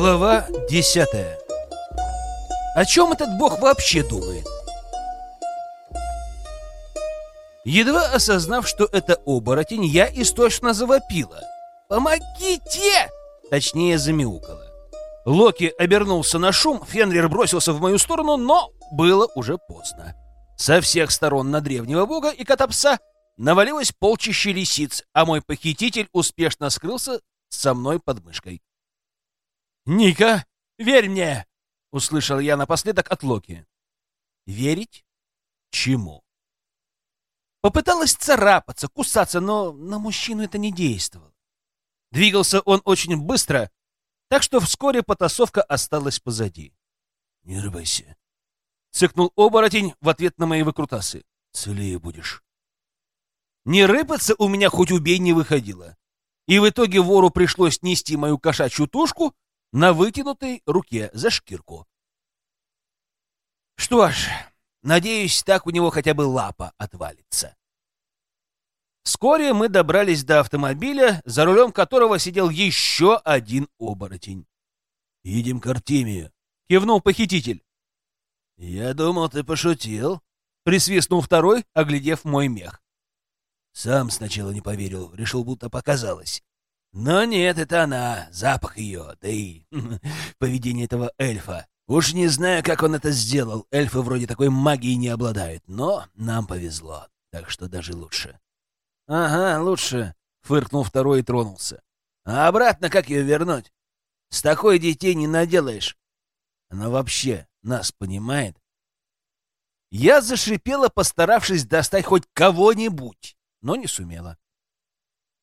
Глава десятая. О чем этот бог вообще думает? Едва осознав, что это оборотень, я истошно завопила. «Помогите!» Точнее, замяукала. Локи обернулся на шум, Фенрир бросился в мою сторону, но было уже поздно. Со всех сторон на древнего бога и кота-пса навалилось полчище лисиц, а мой похититель успешно скрылся со мной под мышкой. «Ника, верь мне!» — услышал я напоследок от Локи. «Верить? Чему?» Попыталась царапаться, кусаться, но на мужчину это не действовало. Двигался он очень быстро, так что вскоре потасовка осталась позади. «Не рыбайся!» — цыкнул оборотень в ответ на мои выкрутасы. «Целее будешь». Не рыпаться у меня хоть убей не выходило. И в итоге вору пришлось нести мою кошачью тушку на вытянутой руке за шкирку. Что ж, надеюсь, так у него хотя бы лапа отвалится. Вскоре мы добрались до автомобиля, за рулем которого сидел еще один оборотень. «Едем к Артемию», — кивнул похититель. «Я думал, ты пошутил», — присвистнул второй, оглядев мой мех. Сам сначала не поверил, решил, будто показалось. Но нет, это она, запах ее, да и поведение этого эльфа. Уж не знаю, как он это сделал, эльфы вроде такой магии не обладают, но нам повезло, так что даже лучше. «Ага, лучше», — фыркнул второй и тронулся. «А обратно как ее вернуть? С такой детей не наделаешь. Она вообще нас понимает?» Я зашипела, постаравшись достать хоть кого-нибудь, но не сумела.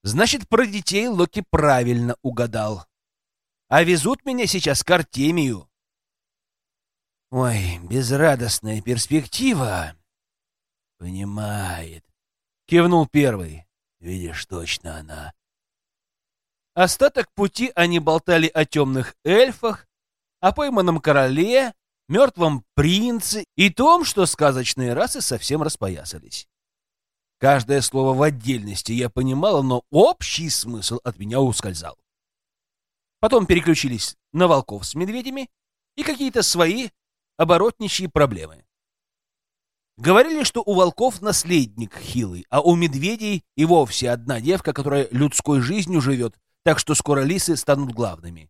Значит, про детей Локи правильно угадал. А везут меня сейчас к Артемию. Ой, безрадостная перспектива. Понимает. Кивнул первый. Видишь, точно она. Остаток пути они болтали о темных эльфах, о пойманном короле, мертвом принце и том, что сказочные расы совсем распоясались. Каждое слово в отдельности я понимала, но общий смысл от меня ускользал. Потом переключились на волков с медведями и какие-то свои оборотничьи проблемы. Говорили, что у волков наследник хилый, а у медведей и вовсе одна девка, которая людской жизнью живет, так что скоро лисы станут главными.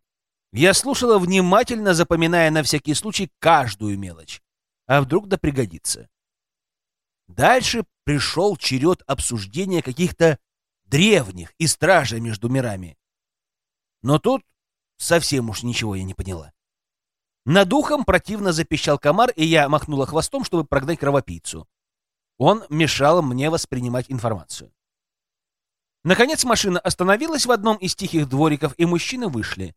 Я слушала внимательно, запоминая на всякий случай каждую мелочь. А вдруг да пригодится. Дальше пришел черед обсуждения каких-то древних и стражей между мирами. Но тут совсем уж ничего я не поняла. Над ухом противно запищал комар, и я махнула хвостом, чтобы прогнать кровопийцу. Он мешал мне воспринимать информацию. Наконец машина остановилась в одном из тихих двориков, и мужчины вышли.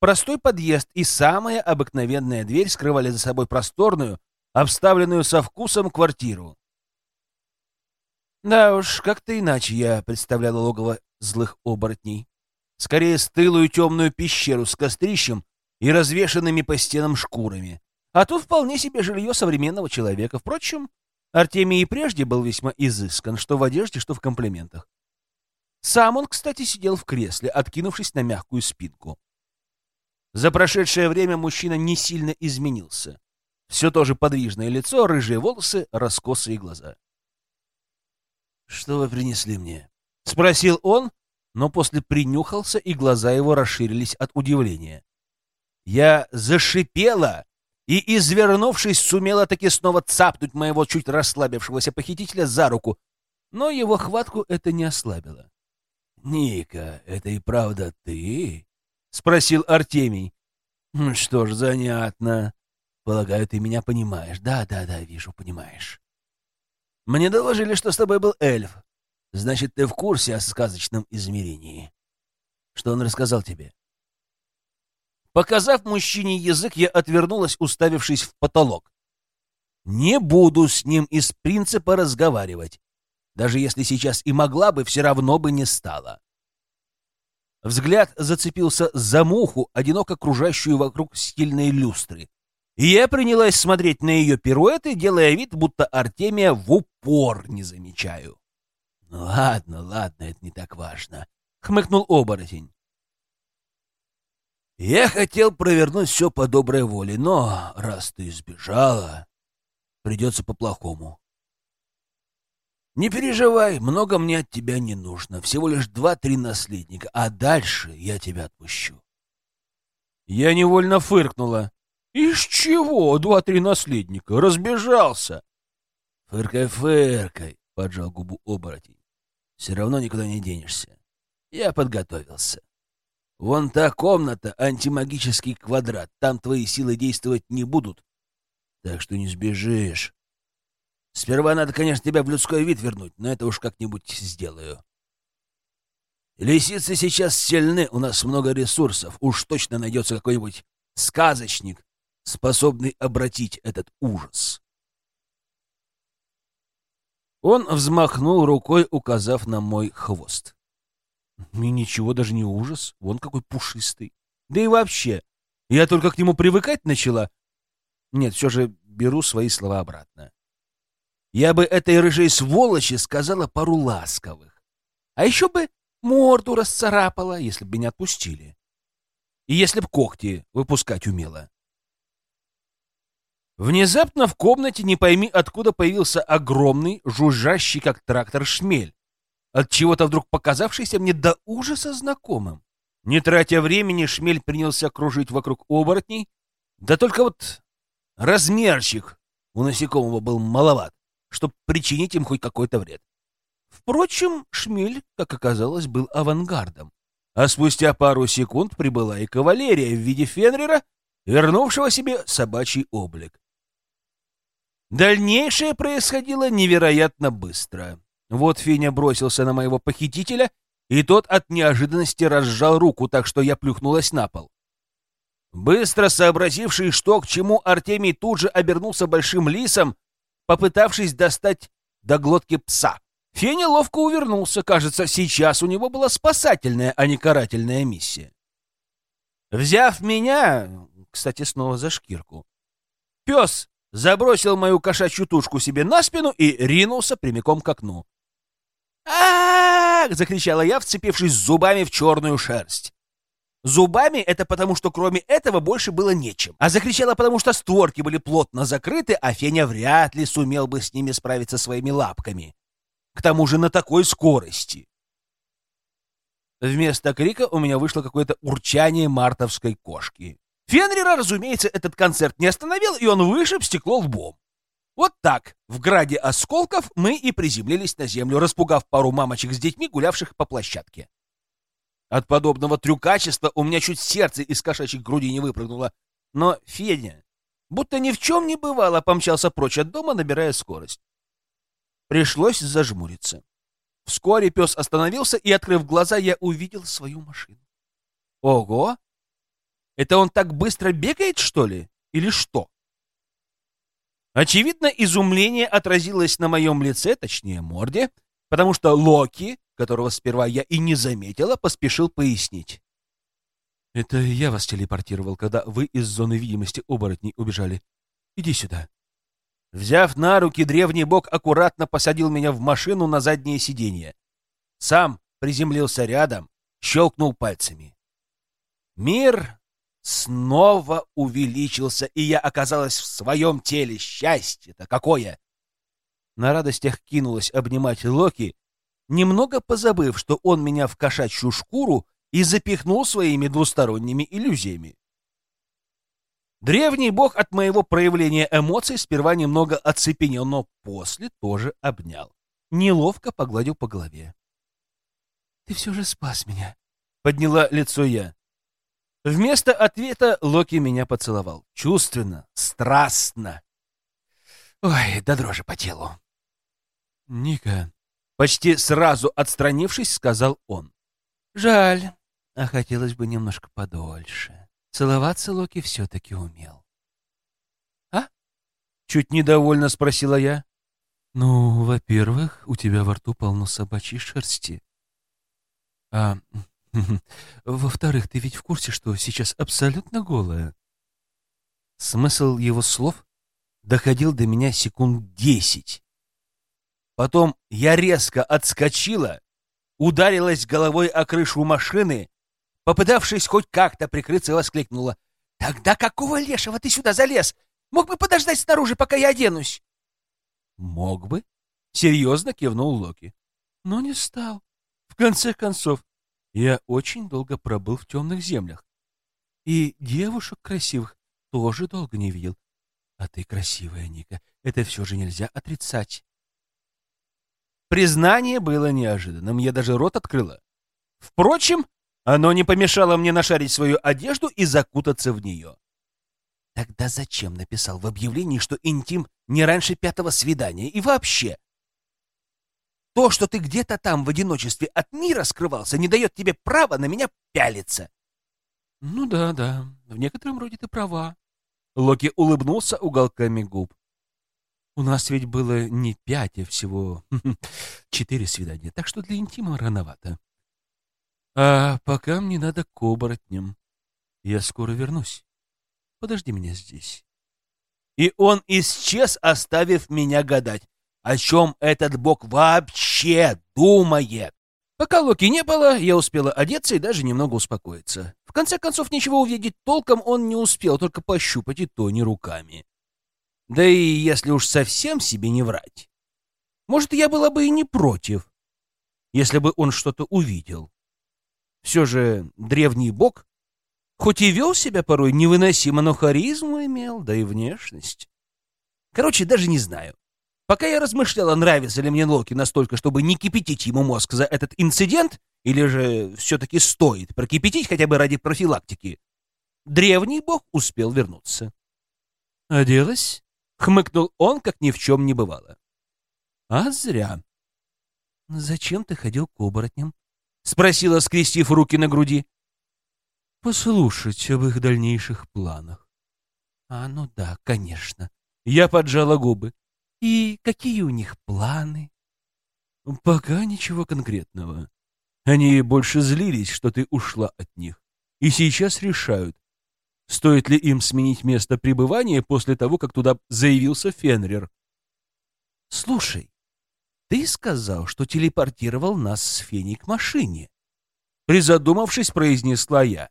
Простой подъезд и самая обыкновенная дверь скрывали за собой просторную, обставленную со вкусом квартиру. Да уж, как-то иначе я представляла логово злых оборотней. Скорее, стылую темную пещеру с кострищем и развешанными по стенам шкурами. А тут вполне себе жилье современного человека. Впрочем, Артемий и прежде был весьма изыскан, что в одежде, что в комплиментах. Сам он, кстати, сидел в кресле, откинувшись на мягкую спинку. За прошедшее время мужчина не сильно изменился. Все то же подвижное лицо, рыжие волосы, раскосые глаза. «Что вы принесли мне?» — спросил он, но после принюхался, и глаза его расширились от удивления. Я зашипела и, извернувшись, сумела таки снова цапнуть моего чуть расслабившегося похитителя за руку, но его хватку это не ослабило. «Ника, это и правда ты?» — спросил Артемий. «Что ж, занятно. Полагаю, ты меня понимаешь. Да-да-да, вижу, понимаешь. Мне доложили, что с тобой был эльф. Значит, ты в курсе о сказочном измерении. Что он рассказал тебе? Показав мужчине язык, я отвернулась, уставившись в потолок. Не буду с ним из принципа разговаривать. Даже если сейчас и могла бы, все равно бы не стала. Взгляд зацепился за муху, одиноко кружащую вокруг стильной люстры. И я принялась смотреть на ее пируэты, делая вид, будто Артемия в упор не замечаю. «Ну ладно, ладно, это не так важно», — хмыкнул оборотень. Я хотел провернуть все по доброй воле, но раз ты сбежала, придется по-плохому. Не переживай, много мне от тебя не нужно. Всего лишь два-три наследника, а дальше я тебя отпущу. Я невольно фыркнула. Из чего два-три наследника? Разбежался. Фыркай, поджал губу оборотень. Все равно никуда не денешься. Я подготовился. Вон та комната — антимагический квадрат. Там твои силы действовать не будут. Так что не сбежишь. Сперва надо, конечно, тебя в людской вид вернуть, но это уж как-нибудь сделаю. Лисицы сейчас сильны, у нас много ресурсов. Уж точно найдется какой-нибудь сказочник, способный обратить этот ужас. Он взмахнул рукой, указав на мой хвост. И ничего, даже не ужас. Вон какой пушистый. Да и вообще, я только к нему привыкать начала. Нет, все же беру свои слова обратно. Я бы этой рыжей сволочи сказала пару ласковых. А еще бы морду расцарапала, если бы не отпустили. И если б когти выпускать умела. Внезапно в комнате, не пойми откуда, появился огромный, жужжащий, как трактор, шмель, от чего-то вдруг показавшийся мне до ужаса знакомым. Не тратя времени, шмель принялся кружить вокруг оборотней, да только вот размерчик у насекомого был маловат чтобы причинить им хоть какой-то вред. Впрочем, шмель, как оказалось, был авангардом. А спустя пару секунд прибыла и кавалерия в виде Фенрира, вернувшего себе собачий облик. Дальнейшее происходило невероятно быстро. Вот Феня бросился на моего похитителя, и тот от неожиданности разжал руку, так что я плюхнулась на пол. Быстро сообразивший, что к чему, Артемий тут же обернулся большим лисом, попытавшись достать до глотки пса. Феня ловко увернулся. Кажется, сейчас у него была спасательная, а не карательная миссия. Взяв меня, кстати, снова за шкирку, пес забросил мою кошачью тушку себе на спину и ринулся прямиком к окну. а, -а, -а закричала я, вцепившись зубами в черную шерсть. Зубами это потому, что кроме этого больше было нечем. А закричала потому, что створки были плотно закрыты, а Феня вряд ли сумел бы с ними справиться своими лапками. К тому же на такой скорости. Вместо крика у меня вышло какое-то урчание мартовской кошки. Фенрира, разумеется, этот концерт не остановил, и он вышиб стекло лбом. Вот так, в граде осколков, мы и приземлились на землю, распугав пару мамочек с детьми, гулявших по площадке. От подобного трюкачества у меня чуть сердце из кошачьей груди не выпрыгнуло. Но Федя, будто ни в чем не бывало, помчался прочь от дома, набирая скорость. Пришлось зажмуриться. Вскоре пес остановился, и, открыв глаза, я увидел свою машину. Ого! Это он так быстро бегает, что ли? Или что? Очевидно, изумление отразилось на моем лице, точнее, морде, потому что Локи которого сперва я и не заметила, поспешил пояснить. «Это я вас телепортировал, когда вы из зоны видимости оборотней убежали. Иди сюда». Взяв на руки, древний бог аккуратно посадил меня в машину на заднее сиденье. Сам приземлился рядом, щелкнул пальцами. Мир снова увеличился, и я оказалась в своем теле. Счастье-то какое! На радостях кинулась обнимать Локи, немного позабыв, что он меня в кошачью шкуру и запихнул своими двусторонними иллюзиями. Древний бог от моего проявления эмоций сперва немного оцепенел, но после тоже обнял. Неловко погладил по голове. — Ты все же спас меня, — подняла лицо я. Вместо ответа Локи меня поцеловал. Чувственно, страстно. Ой, да дрожи по телу. — Ника, Почти сразу отстранившись, сказал он. «Жаль, а хотелось бы немножко подольше. Целоваться Локи все-таки умел». «А?» — чуть недовольно спросила я. «Ну, во-первых, у тебя во рту полно собачьей шерсти. А во-вторых, ты ведь в курсе, что сейчас абсолютно голая?» Смысл его слов доходил до меня секунд десять. Потом я резко отскочила, ударилась головой о крышу машины, попытавшись хоть как-то прикрыться, воскликнула. «Тогда какого лешего ты сюда залез? Мог бы подождать снаружи, пока я оденусь?» «Мог бы», — серьезно кивнул Локи. «Но не стал. В конце концов, я очень долго пробыл в темных землях. И девушек красивых тоже долго не видел. А ты красивая, Ника. Это все же нельзя отрицать. Признание было неожиданным, я даже рот открыла. Впрочем, оно не помешало мне нашарить свою одежду и закутаться в нее. Тогда зачем написал в объявлении, что интим не раньше пятого свидания? И вообще, то, что ты где-то там в одиночестве от мира скрывался, не дает тебе права на меня пялиться. Ну да, да, в некотором роде ты права. Локи улыбнулся уголками губ. У нас ведь было не пять, а всего четыре свидания, так что для интима рановато. А пока мне надо к оборотням. Я скоро вернусь. Подожди меня здесь. И он исчез, оставив меня гадать, о чем этот бог вообще думает. Пока Локи не было, я успела одеться и даже немного успокоиться. В конце концов, ничего увидеть толком он не успел, только пощупать и то не руками. Да и если уж совсем себе не врать, может, я была бы и не против, если бы он что-то увидел. Все же древний бог, хоть и вел себя порой невыносимо, но харизму имел, да и внешность. Короче, даже не знаю. Пока я размышляла, нравится ли мне Локи настолько, чтобы не кипятить ему мозг за этот инцидент, или же все-таки стоит прокипятить хотя бы ради профилактики, древний бог успел вернуться. «Оделась?» Хмыкнул он, как ни в чем не бывало. А зря. «Зачем ты ходил к оборотням?» — спросила, скрестив руки на груди. «Послушать об их дальнейших планах». «А, ну да, конечно». Я поджала губы. «И какие у них планы?» «Пока ничего конкретного. Они больше злились, что ты ушла от них, и сейчас решают, Стоит ли им сменить место пребывания после того, как туда заявился Фенрир? «Слушай, ты сказал, что телепортировал нас с Феней к машине», — призадумавшись, произнесла я.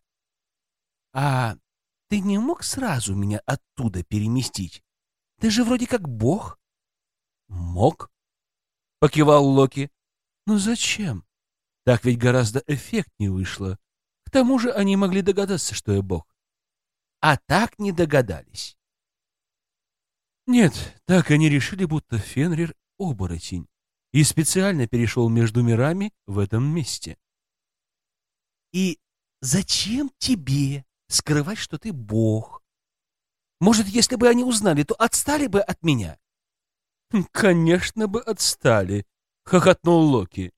«А ты не мог сразу меня оттуда переместить? Ты же вроде как бог». «Мог», — покивал Локи. «Но зачем? Так ведь гораздо эффектнее вышло. К тому же они могли догадаться, что я бог а так не догадались. Нет, так они решили, будто Фенрир — оборотень, и специально перешел между мирами в этом месте. И зачем тебе скрывать, что ты бог? Может, если бы они узнали, то отстали бы от меня? Конечно бы отстали, — хохотнул Локи.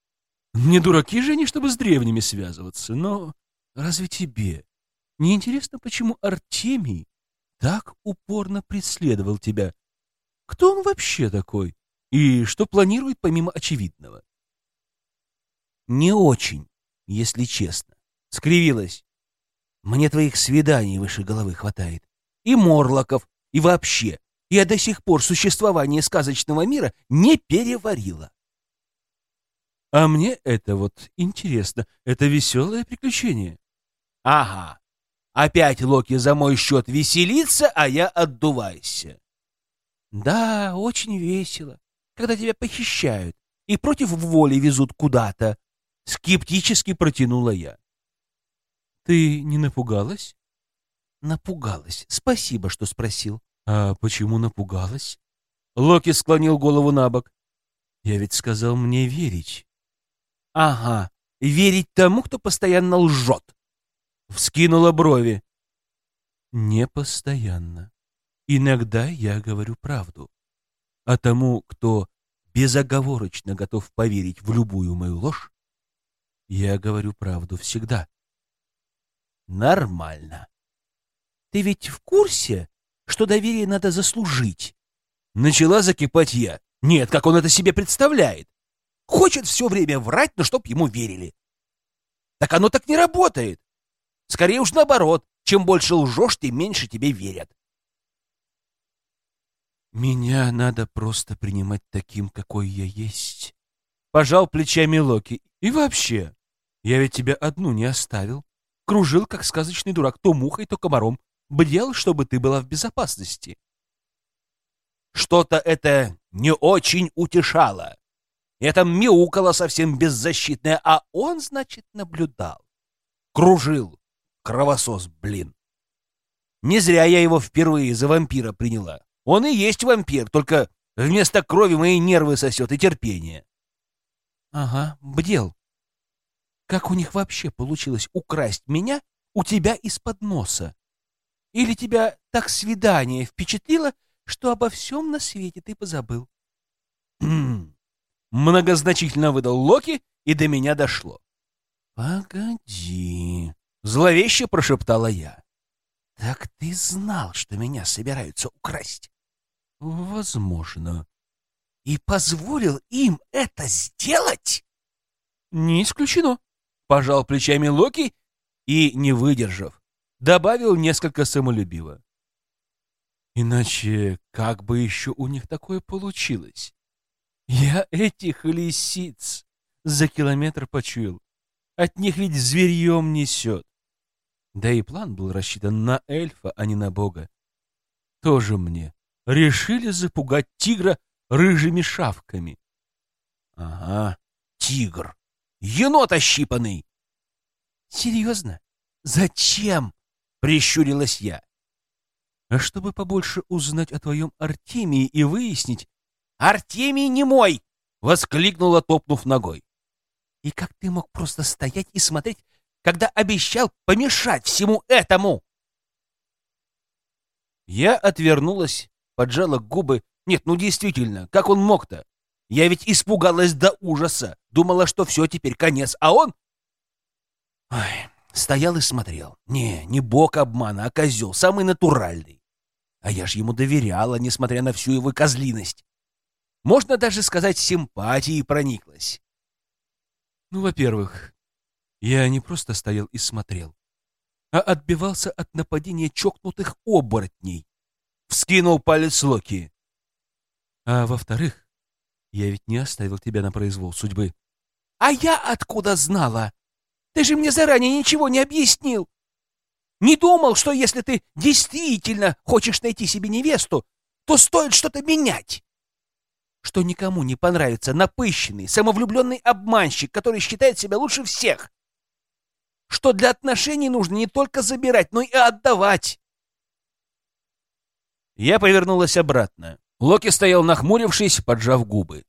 Не дураки же они, чтобы с древними связываться, но разве тебе мне интересно, почему Артемий так упорно преследовал тебя. Кто он вообще такой? И что планирует помимо очевидного? Не очень, если честно. Скривилась. Мне твоих свиданий выше головы хватает. И морлоков, и вообще. Я до сих пор существование сказочного мира не переварила. А мне это вот интересно. Это веселое приключение. Ага. Опять Локи за мой счет веселится, а я отдувайся. Да, очень весело, когда тебя похищают и против воли везут куда-то. Скептически протянула я. Ты не напугалась? Напугалась. Спасибо, что спросил. А почему напугалась? Локи склонил голову на бок. Я ведь сказал мне верить. Ага, верить тому, кто постоянно лжет вскинула брови. «Не постоянно. Иногда я говорю правду. А тому, кто безоговорочно готов поверить в любую мою ложь, я говорю правду всегда». «Нормально. Ты ведь в курсе, что доверие надо заслужить?» Начала закипать я. Нет, как он это себе представляет. Хочет все время врать, но чтоб ему верили. Так оно так не работает. Скорее уж наоборот. Чем больше лжешь, тем меньше тебе верят. Меня надо просто принимать таким, какой я есть. Пожал плечами Локи. И вообще, я ведь тебя одну не оставил. Кружил, как сказочный дурак, то мухой, то комаром. Бдел, чтобы ты была в безопасности. Что-то это не очень утешало. Это мяукало совсем беззащитное, а он, значит, наблюдал. Кружил. Кровосос, блин. Не зря я его впервые за вампира приняла. Он и есть вампир, только вместо крови мои нервы сосет и терпение. Ага, бдел. Как у них вообще получилось украсть меня у тебя из-под носа? Или тебя так свидание впечатлило, что обо всем на свете ты позабыл? Многозначительно выдал Локи, и до меня дошло. «Погоди», — зловеще прошептала я. «Так ты знал, что меня собираются украсть?» «Возможно». «И позволил им это сделать?» «Не исключено», — пожал плечами Локи и, не выдержав, добавил несколько самолюбиво. Иначе как бы еще у них такое получилось? Я этих лисиц за километр почуял. От них ведь зверьем несет. Да и план был рассчитан на эльфа, а не на бога. Тоже мне. Решили запугать тигра рыжими шавками. Ага, тигр. Енот ощипанный. Серьезно? Зачем? Прищурилась я. А чтобы побольше узнать о твоем Артемии и выяснить... «Артемий не мой!» — воскликнула, топнув ногой. «И как ты мог просто стоять и смотреть, когда обещал помешать всему этому?» Я отвернулась, поджала губы. Нет, ну действительно, как он мог-то? Я ведь испугалась до ужаса, думала, что все, теперь конец, а он... Ой, стоял и смотрел. Не, не бог обмана, а козел, самый натуральный. А я ж ему доверяла, несмотря на всю его козлиность. Можно даже сказать, симпатией прониклась. Ну, во-первых, я не просто стоял и смотрел, а отбивался от нападения чокнутых оборотней. Вскинул палец Локи. А во-вторых, я ведь не оставил тебя на произвол судьбы. А я откуда знала? Ты же мне заранее ничего не объяснил. Не думал, что если ты действительно хочешь найти себе невесту, то стоит что-то менять. Что никому не понравится напыщенный, самовлюбленный обманщик, который считает себя лучше всех. Что для отношений нужно не только забирать, но и отдавать. Я повернулась обратно. Локи стоял нахмурившись, поджав губы.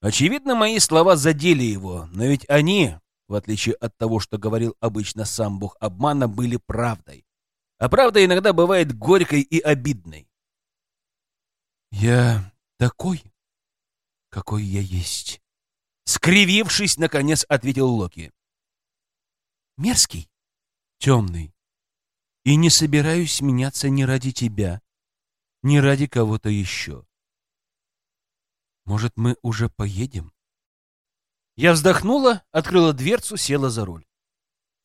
Очевидно, мои слова задели его, но ведь они в отличие от того, что говорил обычно сам бог обмана, были правдой. А правда иногда бывает горькой и обидной. «Я такой, какой я есть», — скривившись, наконец ответил Локи. «Мерзкий, темный, и не собираюсь меняться ни ради тебя, ни ради кого-то еще. Может, мы уже поедем?» Я вздохнула, открыла дверцу, села за руль.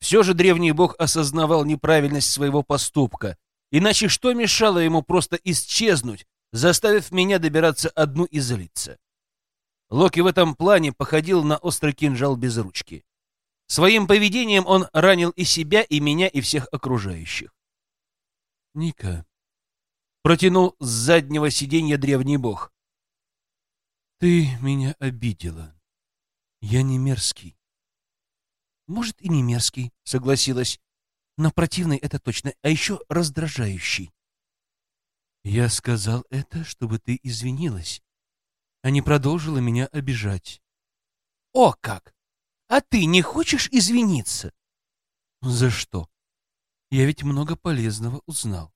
Все же древний бог осознавал неправильность своего поступка, иначе что мешало ему просто исчезнуть, заставив меня добираться одну и злиться? Локи в этом плане походил на острый кинжал без ручки. Своим поведением он ранил и себя, и меня, и всех окружающих. «Ника», — протянул с заднего сиденья древний бог, — «ты меня обидела». Я не мерзкий. Может, и не мерзкий, согласилась. Но противный это точно, а еще раздражающий. Я сказал это, чтобы ты извинилась, а не продолжила меня обижать. О, как! А ты не хочешь извиниться? За что? Я ведь много полезного узнал.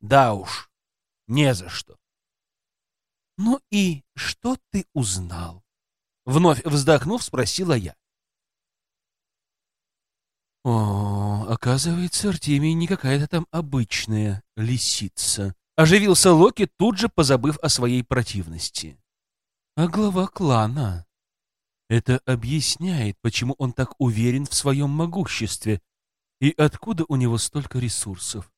Да уж, не за что. Ну и что ты узнал? Вновь вздохнув, спросила я. О, оказывается, Артемий не какая-то там обычная лисица. Оживился Локи, тут же позабыв о своей противности. А глава клана. Это объясняет, почему он так уверен в своем могуществе и откуда у него столько ресурсов.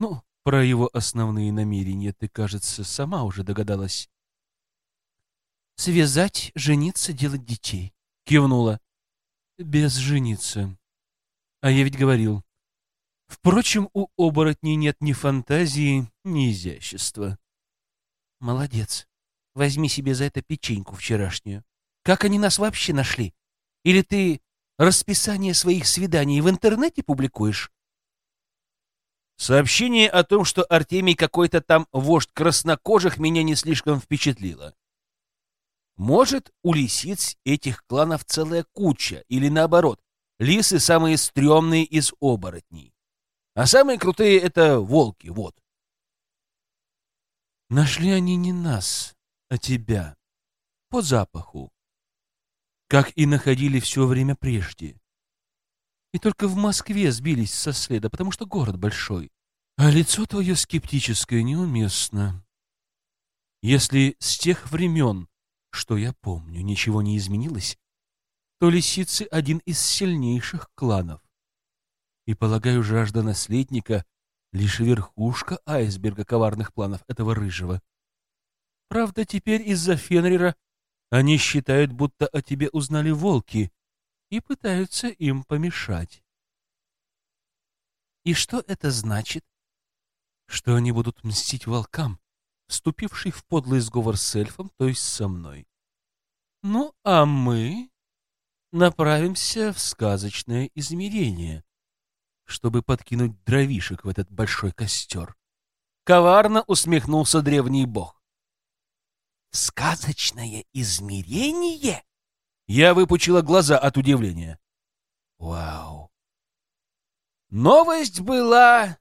Ну, про его основные намерения ты, кажется, сама уже догадалась. Связать, жениться, делать детей. Кивнула. Без жениться. А я ведь говорил. Впрочем, у оборотней нет ни фантазии, ни изящества. Молодец. Возьми себе за это печеньку вчерашнюю. Как они нас вообще нашли? Или ты расписание своих свиданий в интернете публикуешь? Сообщение о том, что Артемий какой-то там вождь краснокожих, меня не слишком впечатлило. Может, у лисиц этих кланов целая куча, или наоборот, лисы самые стрёмные из оборотней. А самые крутые — это волки, вот. Нашли они не нас, а тебя. По запаху. Как и находили все время прежде. И только в Москве сбились со следа, потому что город большой. А лицо твое скептическое неуместно. Если с тех времен, что я помню, ничего не изменилось, то лисицы — один из сильнейших кланов. И, полагаю, жажда наследника — лишь верхушка айсберга коварных планов этого рыжего. Правда, теперь из-за Фенрира они считают, будто о тебе узнали волки, и пытаются им помешать. И что это значит? Что они будут мстить волкам, вступивший в подлый сговор с эльфом, то есть со мной. Ну, а мы направимся в сказочное измерение, чтобы подкинуть дровишек в этот большой костер. Коварно усмехнулся древний бог. «Сказочное измерение?» Я выпучила глаза от удивления. Вау! Новость была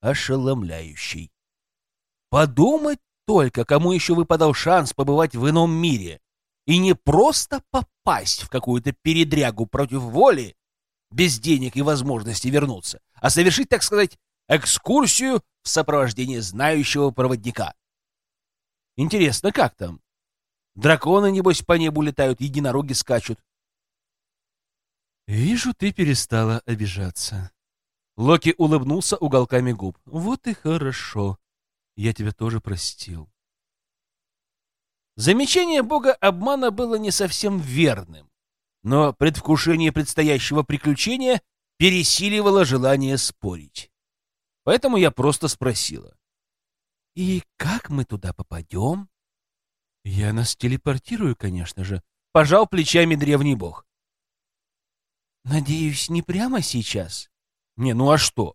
ошеломляющей. Подумать только, кому еще выпадал шанс побывать в ином мире и не просто попасть в какую-то передрягу против воли, без денег и возможности вернуться, а совершить, так сказать, экскурсию в сопровождении знающего проводника. Интересно, как там? Драконы, небось, по небу летают, единороги скачут. «Вижу, ты перестала обижаться». Локи улыбнулся уголками губ. «Вот и хорошо. Я тебя тоже простил». Замечание бога обмана было не совсем верным, но предвкушение предстоящего приключения пересиливало желание спорить. Поэтому я просто спросила. «И как мы туда попадем?» «Я нас телепортирую, конечно же», — пожал плечами древний бог. «Надеюсь, не прямо сейчас?» «Не, ну а что?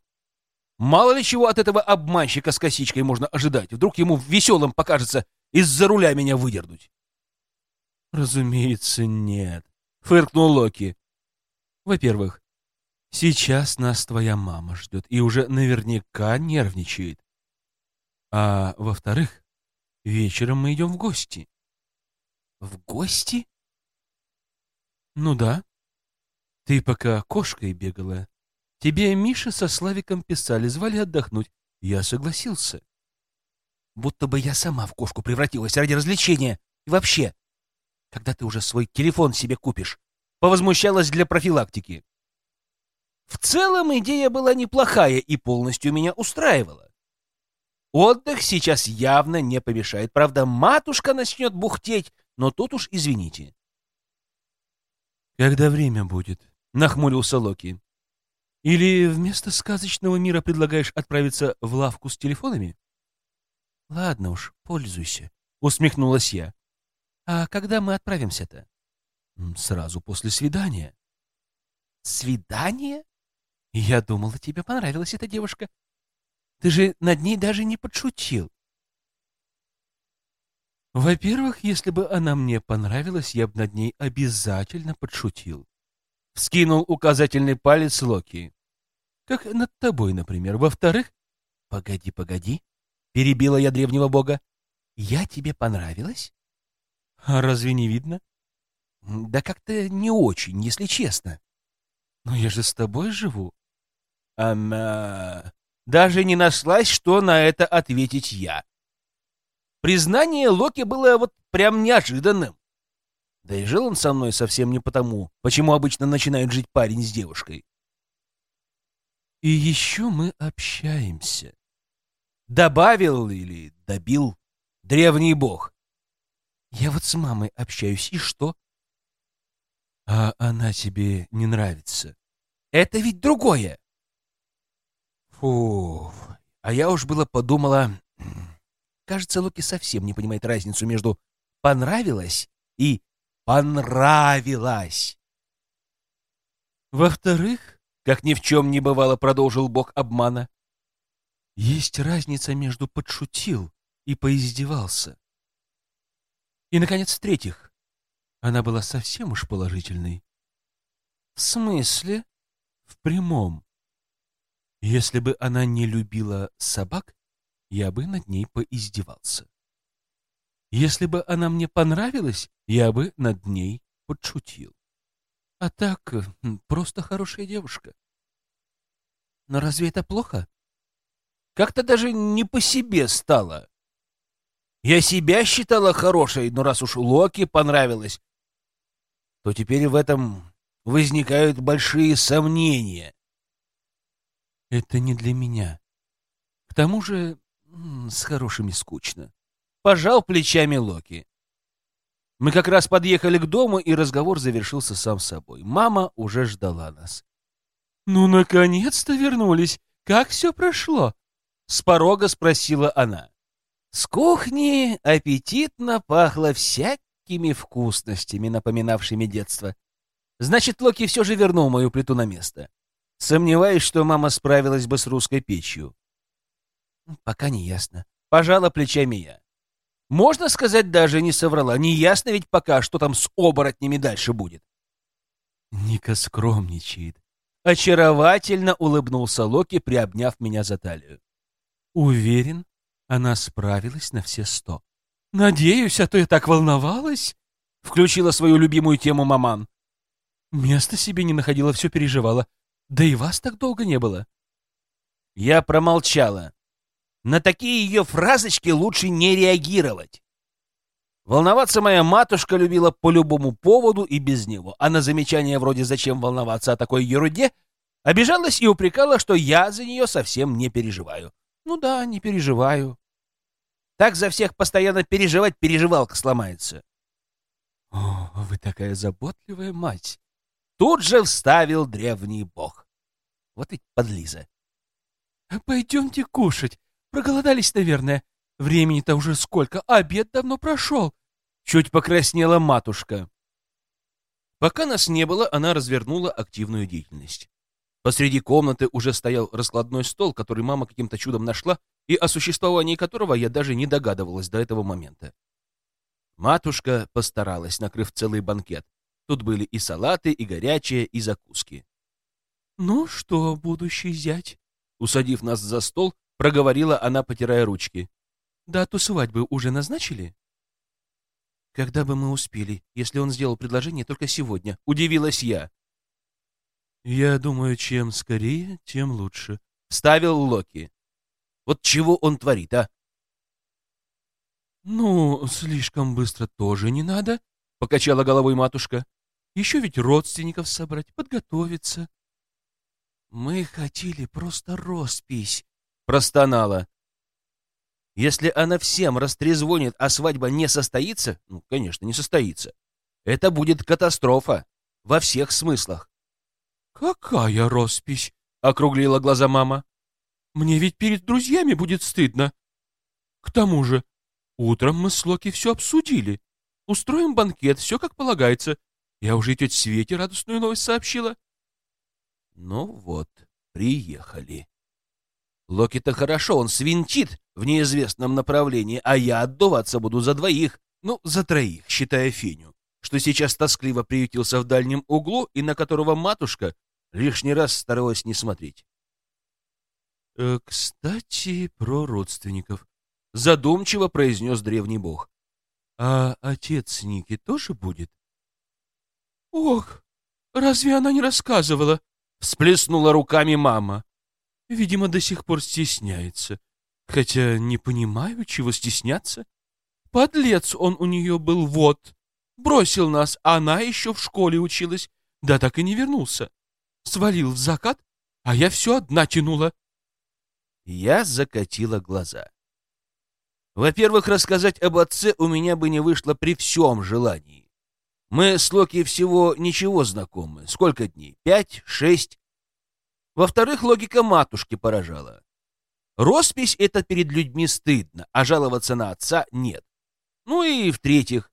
Мало ли чего от этого обманщика с косичкой можно ожидать. Вдруг ему веселым покажется из-за руля меня выдернуть». «Разумеется, нет», — фыркнул Локи. «Во-первых, сейчас нас твоя мама ждет и уже наверняка нервничает. А во-вторых, вечером мы идем в гости». «В гости?» «Ну да. Ты пока кошкой бегала. Тебе Миша со Славиком писали, звали отдохнуть. Я согласился. Будто бы я сама в кошку превратилась ради развлечения. И вообще, когда ты уже свой телефон себе купишь? Повозмущалась для профилактики. В целом идея была неплохая и полностью меня устраивала. Отдых сейчас явно не помешает. Правда, матушка начнет бухтеть, но тут уж извините. «Когда время будет?» — нахмурился Локи. «Или вместо сказочного мира предлагаешь отправиться в лавку с телефонами?» «Ладно уж, пользуйся», — усмехнулась я. «А когда мы отправимся-то?» «Сразу после свидания». «Свидание?» «Я думала, тебе понравилась эта девушка. Ты же над ней даже не подшутил». Во-первых, если бы она мне понравилась, я бы над ней обязательно подшутил. Вскинул указательный палец Локи. Как над тобой, например. Во-вторых... Погоди, погоди. Перебила я древнего бога. Я тебе понравилась? А разве не видно? Да как-то не очень, если честно. Но я же с тобой живу. Ама... Даже не нашлась, что на это ответить я. Признание Локи было вот прям неожиданным. Да и жил он со мной совсем не потому, почему обычно начинает жить парень с девушкой. И еще мы общаемся. Добавил или добил древний бог. Я вот с мамой общаюсь, и что? А она тебе не нравится. Это ведь другое. Фу, а я уж было подумала... Кажется, Локи совсем не понимает разницу между «понравилось» и «понравилось». Во-вторых, как ни в чем не бывало, продолжил бог обмана, есть разница между «подшутил» и «поиздевался». И, наконец, в-третьих, она была совсем уж положительной. В смысле? В прямом. Если бы она не любила собак, я бы над ней поиздевался. Если бы она мне понравилась, я бы над ней подшутил. А так, просто хорошая девушка. Но разве это плохо? Как-то даже не по себе стало. Я себя считала хорошей, но раз уж Локи понравилось, то теперь в этом возникают большие сомнения. Это не для меня. К тому же с хорошими скучно. Пожал плечами Локи. Мы как раз подъехали к дому, и разговор завершился сам собой. Мама уже ждала нас. «Ну, наконец-то вернулись! Как все прошло?» С порога спросила она. С кухни аппетитно пахло всякими вкусностями, напоминавшими детство. Значит, Локи все же вернул мою плиту на место. Сомневаюсь, что мама справилась бы с русской печью. Пока не ясно. Пожала плечами я. Можно сказать, даже не соврала. Не ясно ведь пока, что там с оборотнями дальше будет. Ника скромничает. Очаровательно улыбнулся Локи, приобняв меня за талию. Уверен, она справилась на все сто. Надеюсь, а то я так волновалась. Включила свою любимую тему маман. Места себе не находила, все переживала. Да и вас так долго не было. Я промолчала. На такие ее фразочки лучше не реагировать. Волноваться моя матушка любила по любому поводу и без него, а на замечания вроде «зачем волноваться о такой ерунде» обижалась и упрекала, что я за нее совсем не переживаю. Ну да, не переживаю. Так за всех постоянно переживать переживалка сломается. О, вы такая заботливая мать. Тут же вставил древний бог. Вот ведь подлиза. Пойдемте кушать. Проголодались, наверное. Времени-то уже сколько, а обед давно прошел. Чуть покраснела матушка. Пока нас не было, она развернула активную деятельность. Посреди комнаты уже стоял раскладной стол, который мама каким-то чудом нашла, и о существовании которого я даже не догадывалась до этого момента. Матушка постаралась, накрыв целый банкет. Тут были и салаты, и горячие, и закуски. «Ну что, будущий зять?» Усадив нас за стол, проговорила она, потирая ручки. «Дату свадьбы уже назначили?» «Когда бы мы успели, если он сделал предложение только сегодня?» — удивилась я. «Я думаю, чем скорее, тем лучше», — ставил Локи. «Вот чего он творит, а?» «Ну, слишком быстро тоже не надо», — покачала головой матушка. «Еще ведь родственников собрать, подготовиться». «Мы хотели просто роспись», — простонала. «Если она всем растрезвонит, а свадьба не состоится, ну, конечно, не состоится, это будет катастрофа во всех смыслах. «Какая роспись?» — округлила глаза мама. «Мне ведь перед друзьями будет стыдно. К тому же, утром мы с Локи все обсудили. Устроим банкет, все как полагается. Я уже тете Свете радостную новость сообщила». Ну вот, приехали. Локи-то хорошо, он свинтит в неизвестном направлении, а я отдуваться буду за двоих, ну, за троих, считая Феню, что сейчас тоскливо приютился в дальнем углу и на которого матушка лишний раз старалась не смотреть. «Э, «Кстати, про родственников», — задумчиво произнес древний бог. «А отец Ники тоже будет?» «Ох, разве она не рассказывала?» — всплеснула руками мама. «Видимо, до сих пор стесняется. Хотя не понимаю, чего стесняться. Подлец он у нее был, вот. Бросил нас, а она еще в школе училась. Да так и не вернулся свалил в закат, а я все одна тянула. Я закатила глаза. Во-первых, рассказать об отце у меня бы не вышло при всем желании. Мы с Локи всего ничего знакомы. Сколько дней? Пять? Шесть? Во-вторых, логика матушки поражала. Роспись — это перед людьми стыдно, а жаловаться на отца нет. Ну и в-третьих,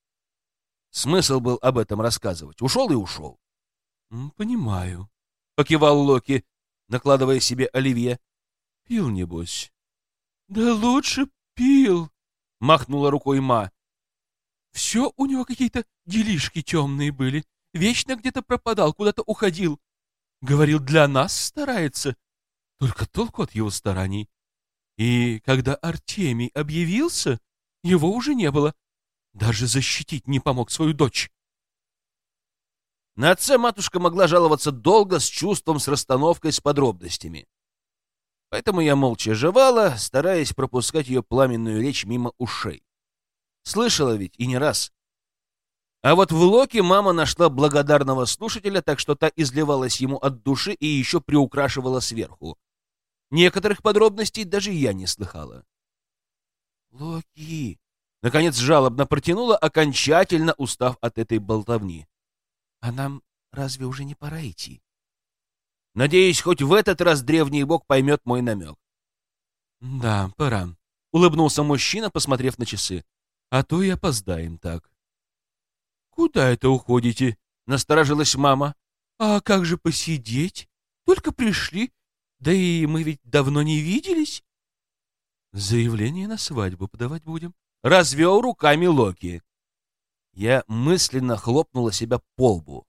смысл был об этом рассказывать. Ушел и ушел. — Понимаю, — покивал Локи, накладывая себе оливье. — Пил, небось. — Да лучше пил, — махнула рукой Ма. — Все у него какие-то делишки темные были. Вечно где-то пропадал, куда-то уходил. Говорил, для нас старается. Только толку от его стараний. И когда Артемий объявился, его уже не было. Даже защитить не помог свою дочь. На отца матушка могла жаловаться долго, с чувством, с расстановкой, с подробностями. Поэтому я молча жевала, стараясь пропускать ее пламенную речь мимо ушей. Слышала ведь и не раз. А вот в Локе мама нашла благодарного слушателя, так что та изливалась ему от души и еще приукрашивала сверху. Некоторых подробностей даже я не слыхала. «Локи!» — наконец жалобно протянула, окончательно устав от этой болтовни. «А нам разве уже не пора идти?» Надеюсь, хоть в этот раз древний бог поймет мой намек. «Да, пора», — улыбнулся мужчина, посмотрев на часы. «А то и опоздаем так». «Куда это уходите?» — насторожилась мама. «А как же посидеть? Только пришли. Да и мы ведь давно не виделись». «Заявление на свадьбу подавать будем». Развел руками Локи. Я мысленно хлопнула себя по лбу.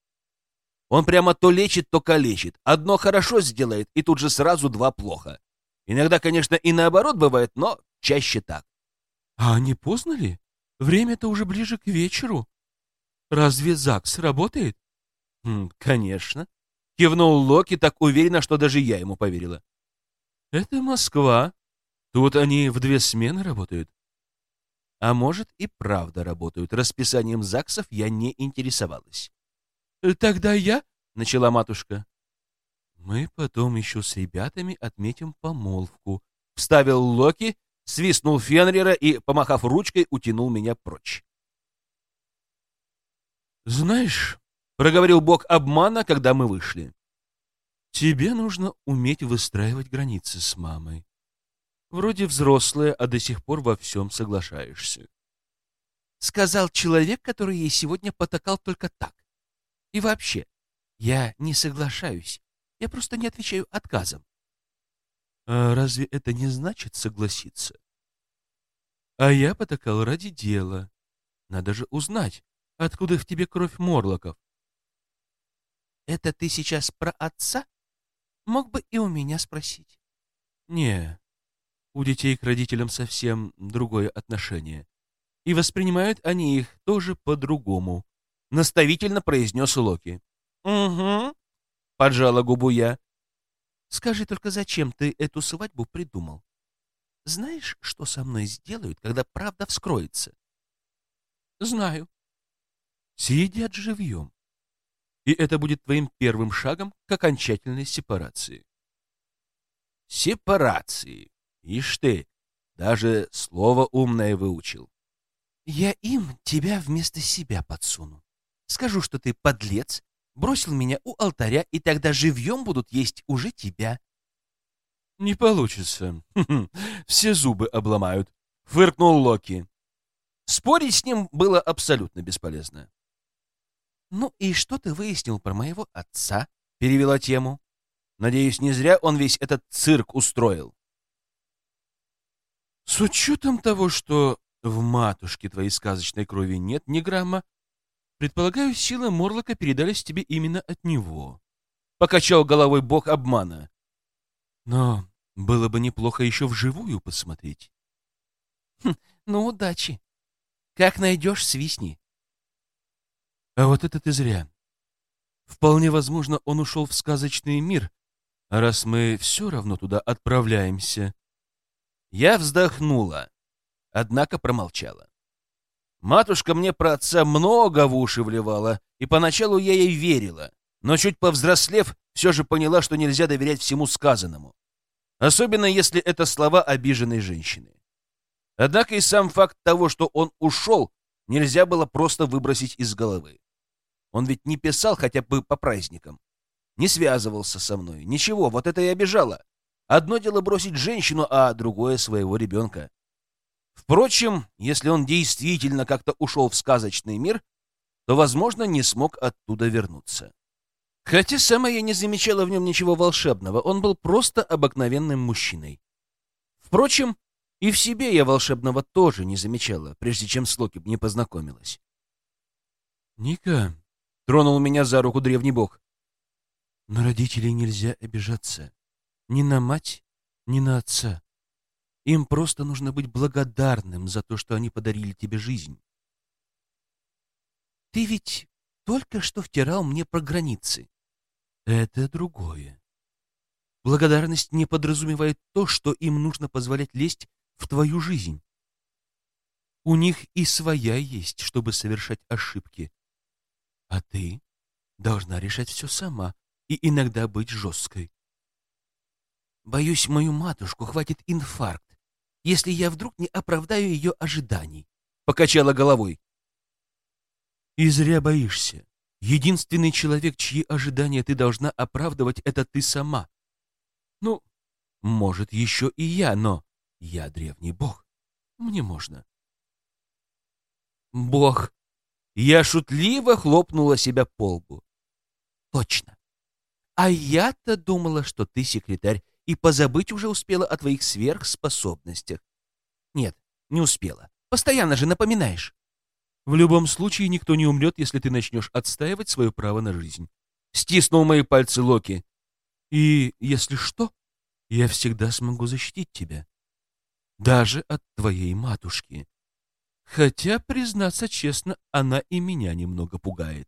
Он прямо то лечит, то калечит. Одно хорошо сделает, и тут же сразу два плохо. Иногда, конечно, и наоборот бывает, но чаще так. — А не поздно ли? Время-то уже ближе к вечеру. Разве ЗАГС работает? Конечно. Кивнул Локи так уверенно, что даже я ему поверила. Это Москва. Тут они в две смены работают. А может, и правда работают. Расписанием ЗАГСов я не интересовалась. «Тогда я...» — начала матушка. «Мы потом еще с ребятами отметим помолвку», — вставил Локи, свистнул Фенрира и, помахав ручкой, утянул меня прочь. «Знаешь, — проговорил бог обмана, когда мы вышли, — тебе нужно уметь выстраивать границы с мамой. Вроде взрослая, а до сих пор во всем соглашаешься. Сказал человек, который ей сегодня потакал только так. И вообще, я не соглашаюсь. Я просто не отвечаю отказом. А разве это не значит согласиться? А я потакал ради дела. Надо же узнать, откуда в тебе кровь Морлоков. Это ты сейчас про отца? Мог бы и у меня спросить. Не, у детей к родителям совсем другое отношение. И воспринимают они их тоже по-другому наставительно произнес Локи. «Угу», — поджала губу я. «Скажи только, зачем ты эту свадьбу придумал? Знаешь, что со мной сделают, когда правда вскроется?» «Знаю. Съедят живьем. И это будет твоим первым шагом к окончательной сепарации». «Сепарации. Ишь ты, даже слово умное выучил». «Я им тебя вместо себя подсуну. Скажу, что ты подлец, бросил меня у алтаря, и тогда живьем будут есть уже тебя. — Не получится. Все зубы обломают, — фыркнул Локи. Спорить с ним было абсолютно бесполезно. — Ну и что ты выяснил про моего отца? — перевела тему. Надеюсь, не зря он весь этот цирк устроил. — С учетом того, что в матушке твоей сказочной крови нет ни грамма, Предполагаю, силы Морлока передались тебе именно от него. Покачал головой бог обмана. Но было бы неплохо еще вживую посмотреть. Хм, ну, удачи. Как найдешь, свистни. А вот это ты зря. Вполне возможно, он ушел в сказочный мир, а раз мы все равно туда отправляемся... Я вздохнула, однако промолчала. Матушка мне про отца много в уши вливала, и поначалу я ей верила, но чуть повзрослев, все же поняла, что нельзя доверять всему сказанному. Особенно если это слова обиженной женщины. Однако и сам факт того, что он ушел, нельзя было просто выбросить из головы. Он ведь не писал хотя бы по праздникам. не связывался со мной. Ничего, вот это и обижало. Одно дело бросить женщину, а другое — своего ребенка. Впрочем, если он действительно как-то ушел в сказочный мир, то, возможно, не смог оттуда вернуться. Хотя сама я не замечала в нем ничего волшебного, он был просто обыкновенным мужчиной. Впрочем, и в себе я волшебного тоже не замечала, прежде чем с Локи не познакомилась. «Ника», — тронул меня за руку древний бог, — «на родителей нельзя обижаться. Ни на мать, ни на отца. Им просто нужно быть благодарным за то, что они подарили тебе жизнь. Ты ведь только что втирал мне про границы. Это другое. Благодарность не подразумевает то, что им нужно позволять лезть в твою жизнь. У них и своя есть, чтобы совершать ошибки. А ты должна решать все сама и иногда быть жесткой. Боюсь, мою матушку хватит инфаркт, если я вдруг не оправдаю ее ожиданий. Покачала головой. И зря боишься. Единственный человек, чьи ожидания ты должна оправдывать, это ты сама. Ну, может, еще и я, но я древний бог. Мне можно. Бог. Я шутливо хлопнула себя по лбу. Точно. А я-то думала, что ты секретарь, и позабыть уже успела о твоих сверхспособностях. Нет, не успела. Постоянно же напоминаешь. В любом случае никто не умрет, если ты начнешь отстаивать свое право на жизнь. Стиснул мои пальцы Локи. И, если что, я всегда смогу защитить тебя. Даже от твоей матушки. Хотя, признаться честно, она и меня немного пугает.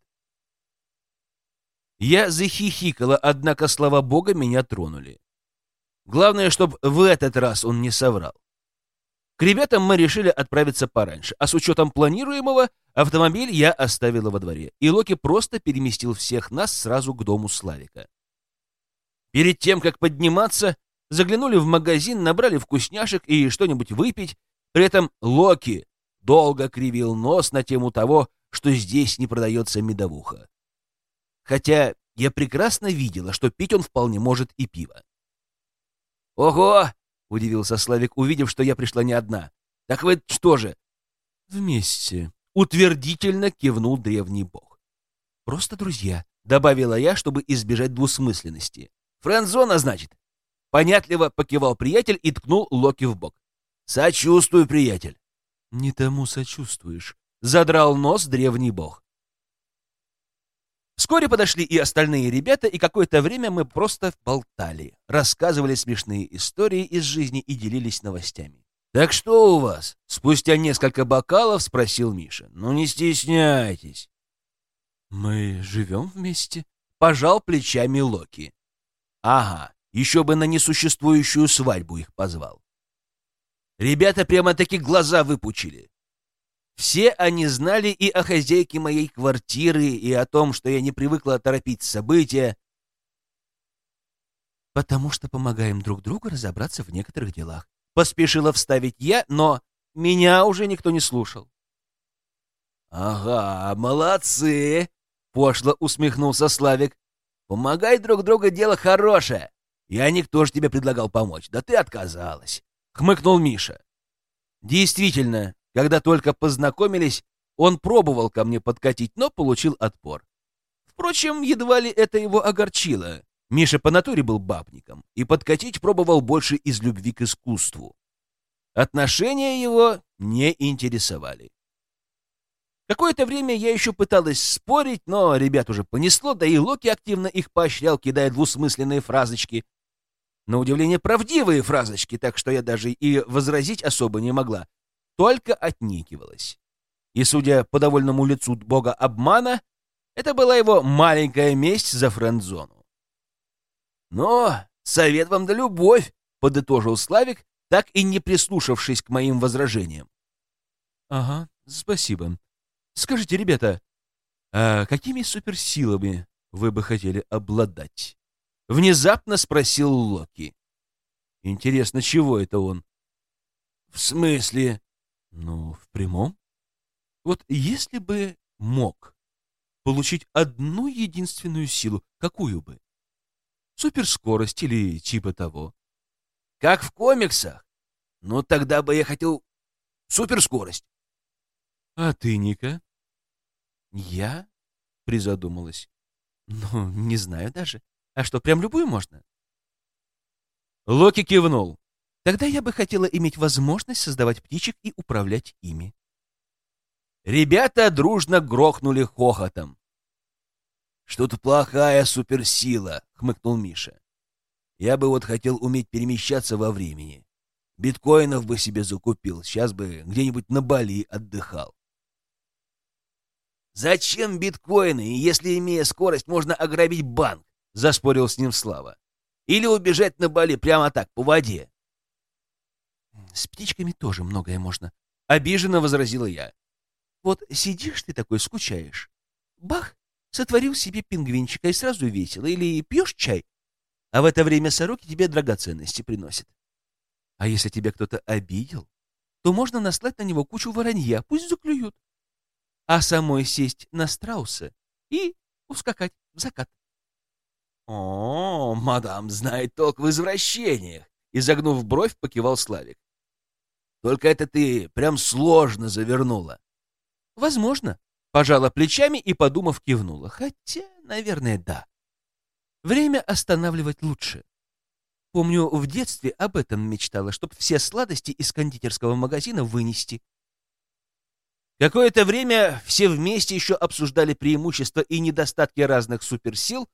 Я захихикала, однако слова Бога меня тронули. Главное, чтобы в этот раз он не соврал. К ребятам мы решили отправиться пораньше, а с учетом планируемого автомобиль я оставила во дворе, и Локи просто переместил всех нас сразу к дому Славика. Перед тем, как подниматься, заглянули в магазин, набрали вкусняшек и что-нибудь выпить, при этом Локи долго кривил нос на тему того, что здесь не продается медовуха. Хотя я прекрасно видела, что пить он вполне может и пиво. «Ого! — удивился Славик, увидев, что я пришла не одна. «Так вы что же?» «Вместе», — утвердительно кивнул древний бог. «Просто друзья», — добавила я, чтобы избежать двусмысленности. «Френдзона, значит?» Понятливо покивал приятель и ткнул Локи в бок. «Сочувствую, приятель». «Не тому сочувствуешь», — задрал нос древний бог. Вскоре подошли и остальные ребята, и какое-то время мы просто болтали, рассказывали смешные истории из жизни и делились новостями. «Так что у вас?» — спустя несколько бокалов спросил Миша. «Ну не стесняйтесь». «Мы живем вместе?» — пожал плечами Локи. «Ага, еще бы на несуществующую свадьбу их позвал». Ребята прямо-таки глаза выпучили. Все они знали и о хозяйке моей квартиры, и о том, что я не привыкла торопить события. «Потому что помогаем друг другу разобраться в некоторых делах», — поспешила вставить я, но меня уже никто не слушал. «Ага, молодцы!» — пошло усмехнулся Славик. «Помогай друг другу, дело хорошее. Я никто же тебе предлагал помочь, да ты отказалась», — хмыкнул Миша. Действительно, когда только познакомились, он пробовал ко мне подкатить, но получил отпор. Впрочем, едва ли это его огорчило. Миша по натуре был бабником и подкатить пробовал больше из любви к искусству. Отношения его не интересовали. Какое-то время я еще пыталась спорить, но ребят уже понесло, да и Локи активно их поощрял, кидая двусмысленные фразочки. На удивление правдивые фразочки, так что я даже и возразить особо не могла только отникивалась. И, судя по довольному лицу бога обмана, это была его маленькая месть за френдзону. «Но совет вам да любовь», — подытожил Славик, так и не прислушавшись к моим возражениям. «Ага, спасибо. Скажите, ребята, а какими суперсилами вы бы хотели обладать?» Внезапно спросил Локи. «Интересно, чего это он?» «В смысле?» Ну, в прямом. Вот если бы мог получить одну единственную силу, какую бы? Суперскорость или типа того. Как в комиксах? Ну, тогда бы я хотел суперскорость. А ты, Ника? Я? Призадумалась. Ну, не знаю даже. А что, прям любую можно? Локи кивнул. Тогда я бы хотела иметь возможность создавать птичек и управлять ими. Ребята дружно грохнули хохотом. «Что-то плохая суперсила», — хмыкнул Миша. «Я бы вот хотел уметь перемещаться во времени. Биткоинов бы себе закупил, сейчас бы где-нибудь на Бали отдыхал». «Зачем биткоины, если, имея скорость, можно ограбить банк?» — заспорил с ним Слава. «Или убежать на Бали прямо так, по воде?» «С птичками тоже многое можно», — обиженно возразила я. «Вот сидишь ты такой, скучаешь. Бах! Сотворил себе пингвинчика и сразу весело. Или пьешь чай, а в это время сороки тебе драгоценности приносят. А если тебя кто-то обидел, то можно наслать на него кучу воронья, пусть заклюют. А самой сесть на страуса и ускакать в закат. «О, мадам знает толк в извращениях!» Изогнув бровь, покивал Славик. «Только это ты прям сложно завернула». «Возможно», Пожала плечами и, подумав, кивнула. Хотя, наверное, да. Время останавливать лучше. Помню, в детстве об этом мечтала, чтобы все сладости из кондитерского магазина вынести. Какое-то время все вместе еще обсуждали преимущества и недостатки разных суперсил,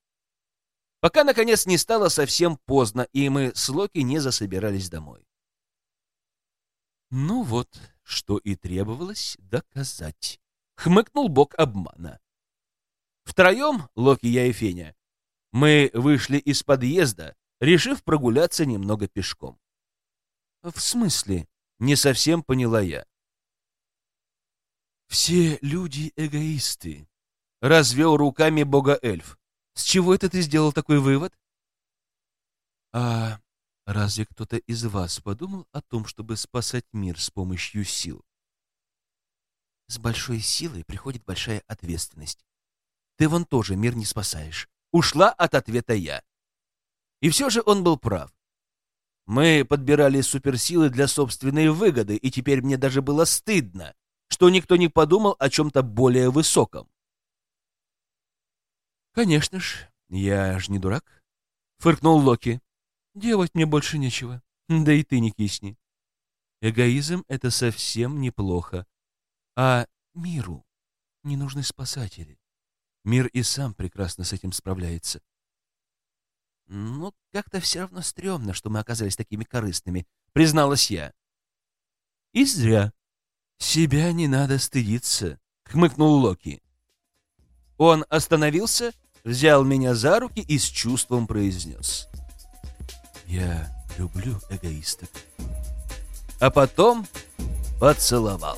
пока, наконец, не стало совсем поздно, и мы с Локи не засобирались домой. Ну вот, что и требовалось доказать. Хмыкнул бог обмана. Втроем, Локи, я и Феня, мы вышли из подъезда, решив прогуляться немного пешком. В смысле? Не совсем поняла я. Все люди эгоисты. Развел руками бога-эльф. С чего это ты сделал такой вывод? А разве кто-то из вас подумал о том, чтобы спасать мир с помощью сил? С большой силой приходит большая ответственность. Ты вон тоже мир не спасаешь. Ушла от ответа я. И все же он был прав. Мы подбирали суперсилы для собственной выгоды, и теперь мне даже было стыдно, что никто не подумал о чем-то более высоком. «Конечно ж, я ж не дурак», — фыркнул Локи. «Делать мне больше нечего. Да и ты не кисни. Эгоизм — это совсем неплохо. А миру не нужны спасатели. Мир и сам прекрасно с этим справляется. Ну, как-то все равно стрёмно, что мы оказались такими корыстными, призналась я. И зря. Себя не надо стыдиться, хмыкнул Локи. Он остановился, взял меня за руки и с чувством произнес. Я люблю эгоисток. А потом поцеловал.